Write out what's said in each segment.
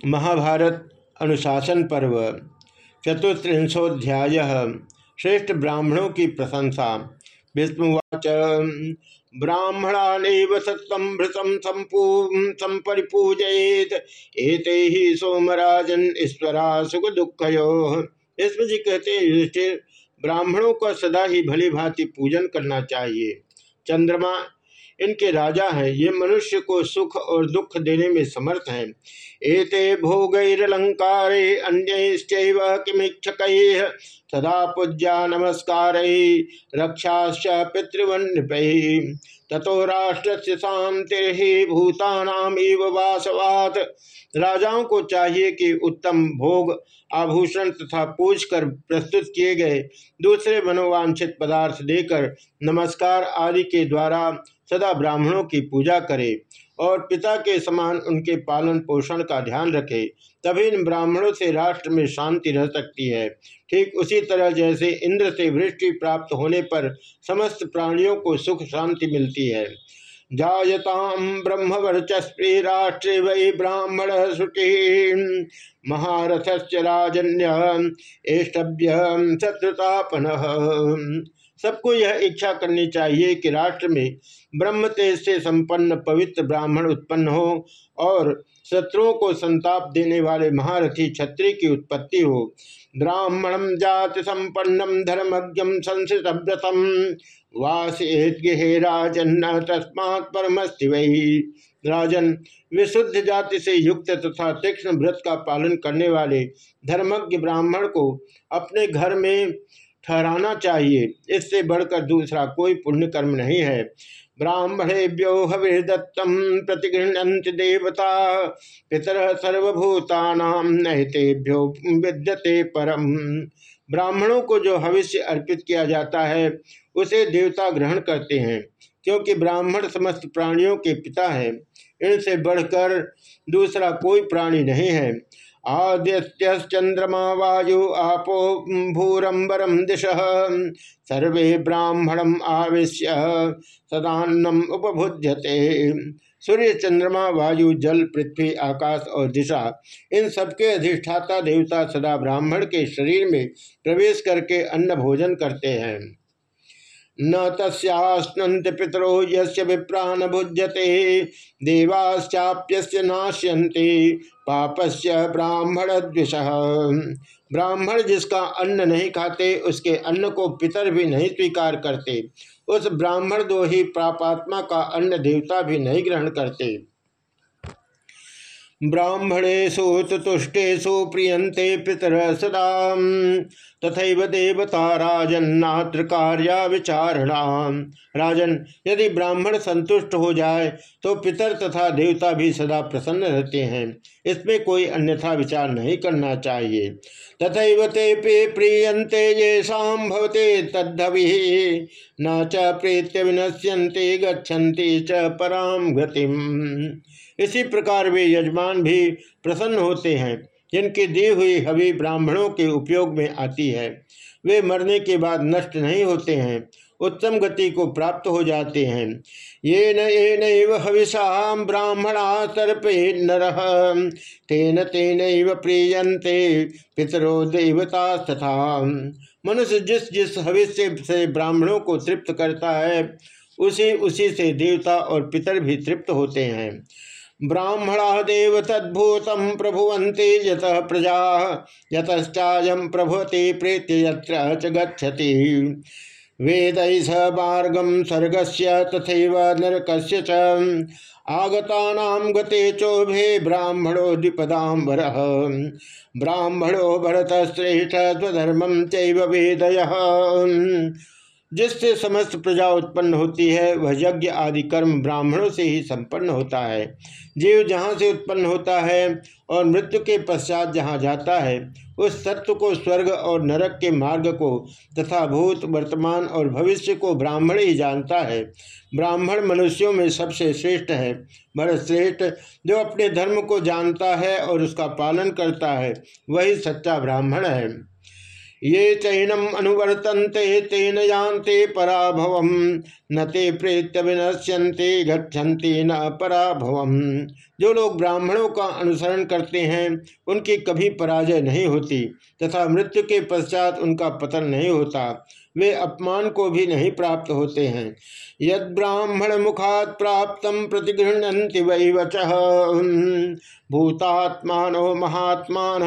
महाभारत अनुशासन पर्व चतुस्त्रिंशोध्याय श्रेष्ठ ब्राह्मणों की प्रशंसा। विष्णुवाच, ब्राह्मणानेव सत्सभृतम संपरिपूजयेत। एते ही सोमराजन ईश्वरा सुख दुखयो इसमें जी कहते ब्राह्मणों का सदा ही भली भांति पूजन करना चाहिए। चंद्रमा इनके राजा हैं। ये मनुष्य को सुख और दुख देने में समर्थ हैं। एते भोगैरलंकारे अन्यश्चैव किमीक्षक सदा पूज्या नमस्कार रक्षाश्च पितृवन्नपै। ततो राष्ट्र से शांति भूतानाम वासवात। राजाओं को चाहिए कि उत्तम भोग, आभूषण तथा पूज कर प्रस्तुत किए गए दूसरे मनोवांछित पदार्थ देकर नमस्कार आदि के द्वारा सदा ब्राह्मणों की पूजा करे और पिता के समान उनके पालन पोषण का ध्यान रखे, तभी इन ब्राह्मणों से राष्ट्र में शांति रह सकती है। ठीक उसी तरह जैसे इंद्र से वृष्टि प्राप्त होने पर समस्त प्राणियों को सुख शांति मिलती है। जायताम ब्रह्म वर्चस्वी राष्ट्रे वही ब्राह्मण शुचि महारथ राजन्य, एष्टभ्य शत्रुतापन। सबको यह इच्छा करनी चाहिए कि राष्ट्र में ब्रह्म तेज से संपन्न पवित्र ब्राह्मण उत्पन्न हो और शत्रुओं को संताप देने वाले महारथी क्षत्रिय की उत्पत्ति हो। ब्राह्मणम जाति संपन्नम धर्मज्ञम संसितव्रतम वासे राजन तस्मात् परमस्ति वही राजन विशुद्ध जाति से युक्त तथा तीक्ष्ण व्रत का पालन करने वाले धर्मज्ञ ब्राह्मण को अपने घर में ठहराना चाहिए। इससे बढ़कर दूसरा कोई पुण्य कर्म नहीं है। ब्राह्मणेभ्यो हविर्दत्तम प्रतिगृहत देवता, पितर सर्वभूता नहितेभ्यो विद्यते परम। ब्राह्मणों को जो भविष्य अर्पित किया जाता है, उसे देवता ग्रहण करते हैं, क्योंकि ब्राह्मण समस्त प्राणियों के पिता हैं। इनसे बढ़कर दूसरा कोई प्राणी नहीं है। आदित्य चंद्रमा वायु आपो भूरंबरम दिश। सर्वे ब्राह्मणम आवेश्य सदान्नम उपभुज्यते सूर्य चंद्रमा वायु, जल, पृथ्वी, आकाश और दिशा, इन सबके अधिष्ठाता देवता सदा ब्राह्मण के शरीर में प्रवेश करके अन्न भोजन करते हैं। न तस्यास्नन्ति पितरो यस्य विप्राण भुज्यते देवाश्चाप्यस्य नाश्यन्ते पापस्य ब्राह्मण द्विषः ब्राह्मण जिसका अन्न नहीं खाते, उसके अन्न को पितर भी नहीं स्वीकार करते। उस ब्राह्मण दो ही पापात्मा का अन्न देवता भी नहीं ग्रहण करते। ब्राह्मणेशु तुष्टेशु प्रियंते पितर सदा तथा देवता राजन्नात्र कार्या विचारणा राजन, यदि ब्राह्मण संतुष्ट हो जाए तो पितर तथा देवता भी सदा प्रसन्न रहते हैं। इसमें कोई अन्यथा विचार नहीं करना चाहिए। तथा ते पे प्रियंते ये शाम भवते तद्धवि। न च प्रेत्य विनश्यंते गतिम। इसी प्रकार वे यजमान भी प्रसन्न होते हैं, जिनकी दी हुई हवि ब्राह्मणों के उपयोग में आती है। वे मरने के बाद नष्ट नहीं होते हैं, उत्तम गति को प्राप्त हो जाते हैं। ये न हविषा ब्राह्मणा तर्पे नर, तेन तेन प्रियंते पितरो देवता तथा। मनुष्य जिस जिस हविष्य से ब्राह्मणों को तृप्त करता है, उसी उसी से देवता और पितर भी तृप्त होते हैं। ब्राह्मणा देव तद्भूत प्रभुवंते यत प्रजा यतश्चायम प्रभुति प्रीति यत्र च गच्छति। वेद स मार्गम सर्गस्य तथैव नरकस्य च। आगतानां गते चोभे ब्राह्मणो द्विपदाम्बर ब्राह्मणो भरतश्रेष्ठ स्वधर्मं चैव वेदयः। जिससे समस्त प्रजा उत्पन्न होती है, वह यज्ञ आदि कर्म ब्राह्मणों से ही संपन्न होता है। जीव जहाँ से उत्पन्न होता है और मृत्यु के पश्चात जहाँ जाता है, उस सत्व को स्वर्ग और नरक के मार्ग को तथा भूत, वर्तमान और भविष्य को ब्राह्मण ही जानता है। ब्राह्मण मनुष्यों में सबसे श्रेष्ठ है। भरत श्रेष्ठ जो अपने धर्म को जानता है और उसका पालन करता है, वही सच्चा ब्राह्मण है। ये चैनम अनुवर्तन्ते तेन यान्ते पराभवम्। न ते प्रेत्य विनश्यन्ते गच्छन्ति न पराभव जो लोग ब्राह्मणों का अनुसरण करते हैं, उनकी कभी पराजय नहीं होती तथा मृत्यु के पश्चात उनका पतन नहीं होता। वे अपमान को भी नहीं प्राप्त होते हैं। यद ब्राह्मण मुखात प्राप्त प्रतिगृहती वही वच भूतात्मान महात्मान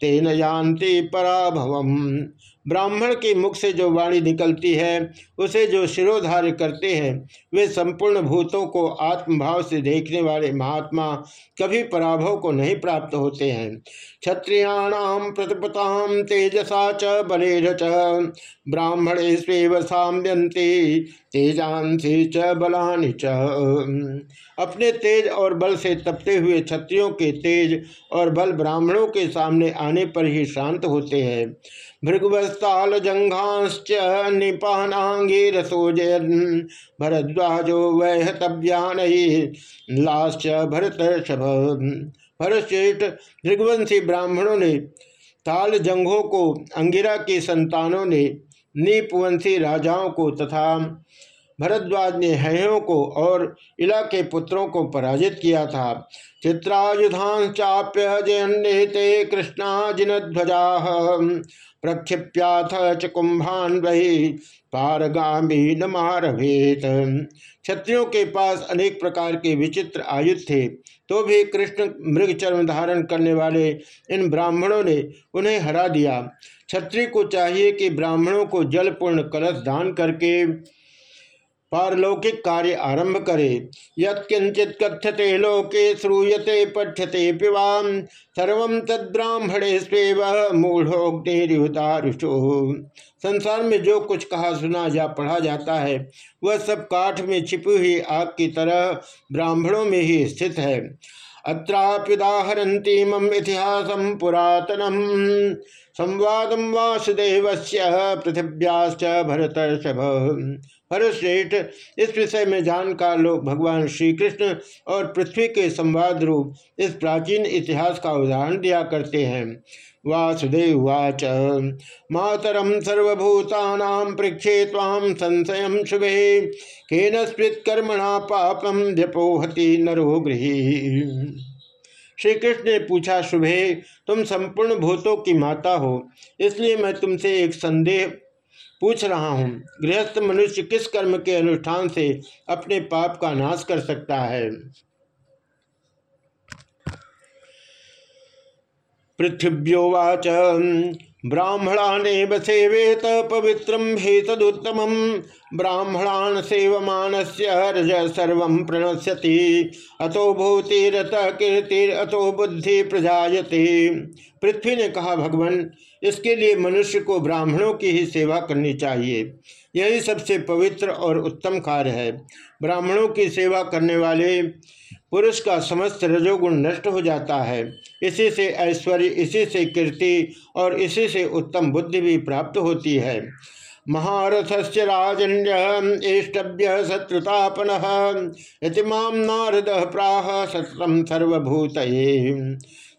तेन यान्ति पराभवम। ब्राह्मण के मुख से जो वाणी निकलती है, उसे जो शिरोधार्य करते हैं, वे संपूर्ण भूतों को आत्मभाव से देखने वाले महात्मा कभी पराभव को नहीं प्राप्त होते हैं। क्षत्रियाणाम प्रतिपताम तेजसा च बले च, ब्राह्मणे स्वेव साम्यंती तेजांसी च बलानि च। अपने तेज और बल से तपते हुए क्षत्रियों के तेज और बल ब्राह्मणों के सामने आने पर ही शांत होते हैं। भृगवस्ताल जंघाश्च निपानांगी रसोजयन भरद्वाजो वह तब्यान लाश्च भरत भरतश्रेष्ठ भृगवंशी ब्राह्मणों ने ताल जंघों को, अंगिरा के संतानों ने, नीपवंशी राजाओं को तथा भरद्वाज ने हयों को और इला के पुत्रों को पराजित किया था। चित्रायुधान चाप्य जयन्ते कृष्णा जिनध्वजा प्रक्षिप्याथ च कुंभान वही पारगामी न मारभेत क्षत्रियों के पास अनेक प्रकार के विचित्र आयुध थे तो भी कृष्ण मृग चर्म धारण करने वाले इन ब्राह्मणों ने उन्हें हरा दिया। क्षत्रिय को चाहिए कि ब्राह्मणों को जलपूर्ण कलश दान करके पारलौकिक कार्य आरंभ करे। यत्किंचित कथ्यते लोके श्रूयते, पठ्यते पिवाम सर्व तद्ब्राह्मणे स्वेव मूढ़ोग्निदारुषो संसार में जो कुछ कहा, सुना या पढ़ा जाता है, वह सब काठ में छिपी हुई आग की तरह ब्राह्मणों में ही स्थित है। अत्राप्युदाहरती मम इतिहास पुरातनम। संवाद वासुदेव पृथिव्याश्च भरतर्षभ। हरश्रेष्ठ इस विषय में जानकार लोग भगवान श्री कृष्ण और पृथ्वी के संवाद रूप इस प्राचीन इतिहास का उदाहरण दिया करते हैं। वासुदेव वाच मातरम सर्वभूता पृक्षे ताम संशय शुभे, केन स्मृतकर्मणा पापम व्यपोहति नरो गृही। श्री कृष्ण ने पूछा शुभे तुम संपूर्ण भूतों की माता हो, इसलिए मैं तुमसे एक संदेह पूछ रहा हूँ। गृहस्थ मनुष्य किस कर्म के अनुष्ठान से अपने पाप का नाश कर सकता है? पृथिव्योवाच। ब्राह्मणानेव सेवेत पवित्रम हेतदुत्तम। ब्राह्मणान सेवमान से रज सर्व प्रणश्यति। अतो भूतिरत कीर्तिर अतो बुद्धि प्रजायते। पृथ्वी ने कहा, भगवान, इसके लिए मनुष्य को ब्राह्मणों की ही सेवा करनी चाहिए। यही सबसे पवित्र और उत्तम कार्य है। ब्राह्मणों की सेवा करने वाले पुरुष का समस्त रजोगुण नष्ट हो जाता है। इसी से ऐश्वर्य, इसी से कीर्ति और इसी से उत्तम बुद्धि भी प्राप्त होती है। महारथस्य राजन्येष्टभ्य शत्रुतापन नारद प्राह सतम सर्वभूत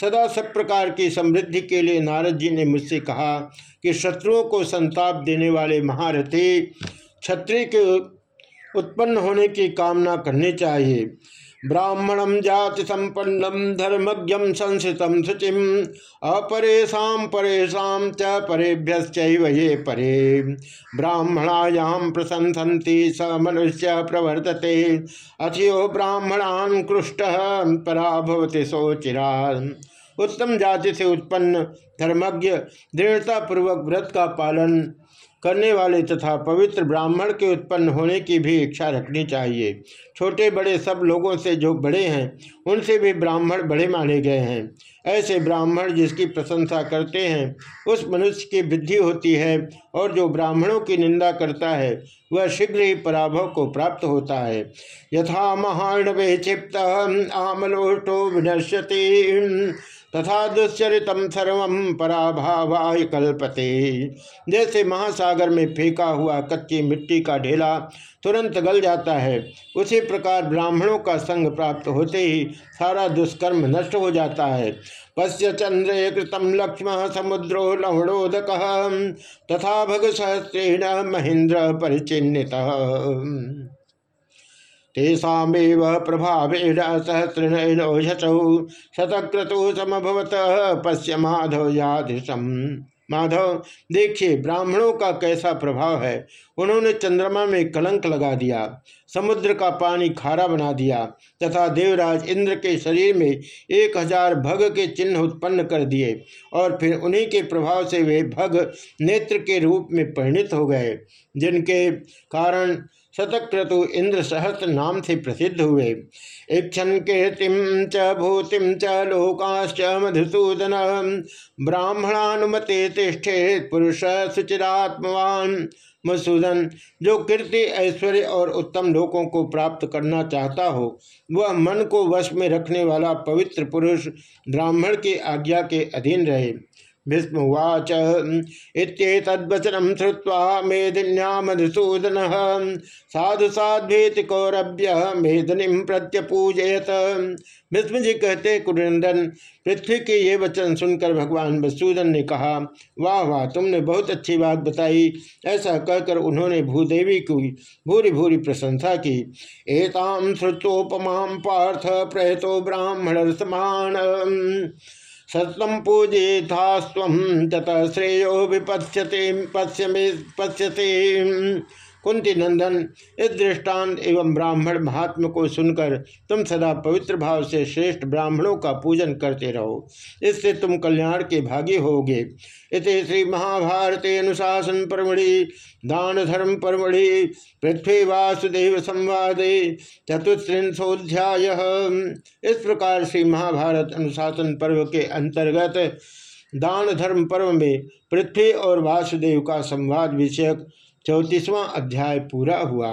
सदा सब प्रकार की समृद्धि के लिए नारद जी ने मुझसे कहा कि शत्रुओं को संताप देने वाले महारथी क्षत्रिय के उत्पन्न होने की कामना करनी चाहिए। ब्राह्मणम जाति संपन्नम धर्मज्ञ संस्थित शुचिम अपरेशा परेशा च परेभ्य ये परे। ब्राह्मणायाम प्रशंसन्ति, स मनुष्य प्रवर्तते। अथियो ब्राह्मणान कृष्ट पराभवति सोचिरा। उत्तम जाति से उत्पन्न धर्मज्ञ दृढ़ता पूर्वक व्रत का पालन करने वाले तथा पवित्र ब्राह्मण के उत्पन्न होने की भी इच्छा रखनी चाहिए। छोटे बड़े सब लोगों से जो बड़े हैं, उनसे भी ब्राह्मण बड़े माने गए हैं। ऐसे ब्राह्मण जिसकी प्रशंसा करते हैं, उस मनुष्य की वृद्धि होती है और जो ब्राह्मणों की निंदा करता है, वह शीघ्र ही पराभव को प्राप्त होता है। यथा महाणवे क्षिप्त आमलोष्टो विनश्यति। तथा दुश्चरितम सर्व पराभावाय कल्पते। जैसे महासागर में फेंका हुआ कच्ची मिट्टी का ढेला तुरंत गल जाता है, उसी प्रकार ब्राह्मणों का संग प्राप्त होते ही सारा दुष्कर्म नष्ट हो जाता है। पश्य चंद्रे कृतम लक्ष्म समुद्रो लवणोदक तथा भग सहस्रेण महेंद्र परिचिन्नित। तेषाव प्रभावेण सहस्रनयन शतक्रतु समभवत पश्य माधव यादृशम माधव, देखिए, ब्राह्मणों का कैसा प्रभाव है? उन्होंने चंद्रमा में कलंक लगा दिया, समुद्र का पानी खारा बना दिया, तथा देवराज इंद्र के शरीर में एक हज़ार भग के चिन्ह उत्पन्न कर दिए, और फिर उन्हीं के प्रभाव से वे भग नेत्र के रूप में परिणित हो गए, जिनके कारण शतक्रतु इंद्र सहस्त्र नाम से प्रसिद्ध हुए। इक्षण कीर्तिम च भूतिम च लोकाश्च मधुसूदन। ब्राह्मणानुमते तिष्ठे पुरुष सुचिरात्मवान। मधुसूदन जो कीर्ति, ऐश्वर्य और उत्तम लोकों को प्राप्त करना चाहता हो, वह मन को वश में रखने वाला पवित्र पुरुष ब्राह्मण की आज्ञा के अधीन रहे। भीष्मवाच इतवचनम श्रुवा मेदिन्या मधुसूदन साधु साध्वेति कौरभ्य मेदिनी प्रत्यपूजयत। भीष्म जी कहते कुरंदन पृथ्वी के ये वचन सुनकर भगवान मधुसूदन ने कहा, वाह वाह, तुमने बहुत अच्छी बात बताई। ऐसा कहकर उन्होंने भूदेवी की भूरी भूरी प्रशंसा की। एताम श्रुतोपमा पार्थ प्रयतो ब्राह्मण समान सतम पूजितास्व तत श्रेयो विपश्यते पश्य पश्यते कुंती नंदन, इस दृष्टांत एवं ब्राह्मण महात्म को सुनकर तुम सदा पवित्र भाव से श्रेष्ठ ब्राह्मणों का पूजन करते रहो। इससे तुम कल्याण के भागी होगे। इस श्री महाभारते अनुशासन परमढ़ि, दान धर्म परमढ़ि, पृथ्वी वासुदेव संवाद चतुस्त्रिंशोध्याय इस प्रकार श्री महाभारत अनुशासन पर्व के अंतर्गत दान धर्म पर्व में पृथ्वी और वासुदेव का संवाद विषयक चौतीसवां अध्याय पूरा हुआ।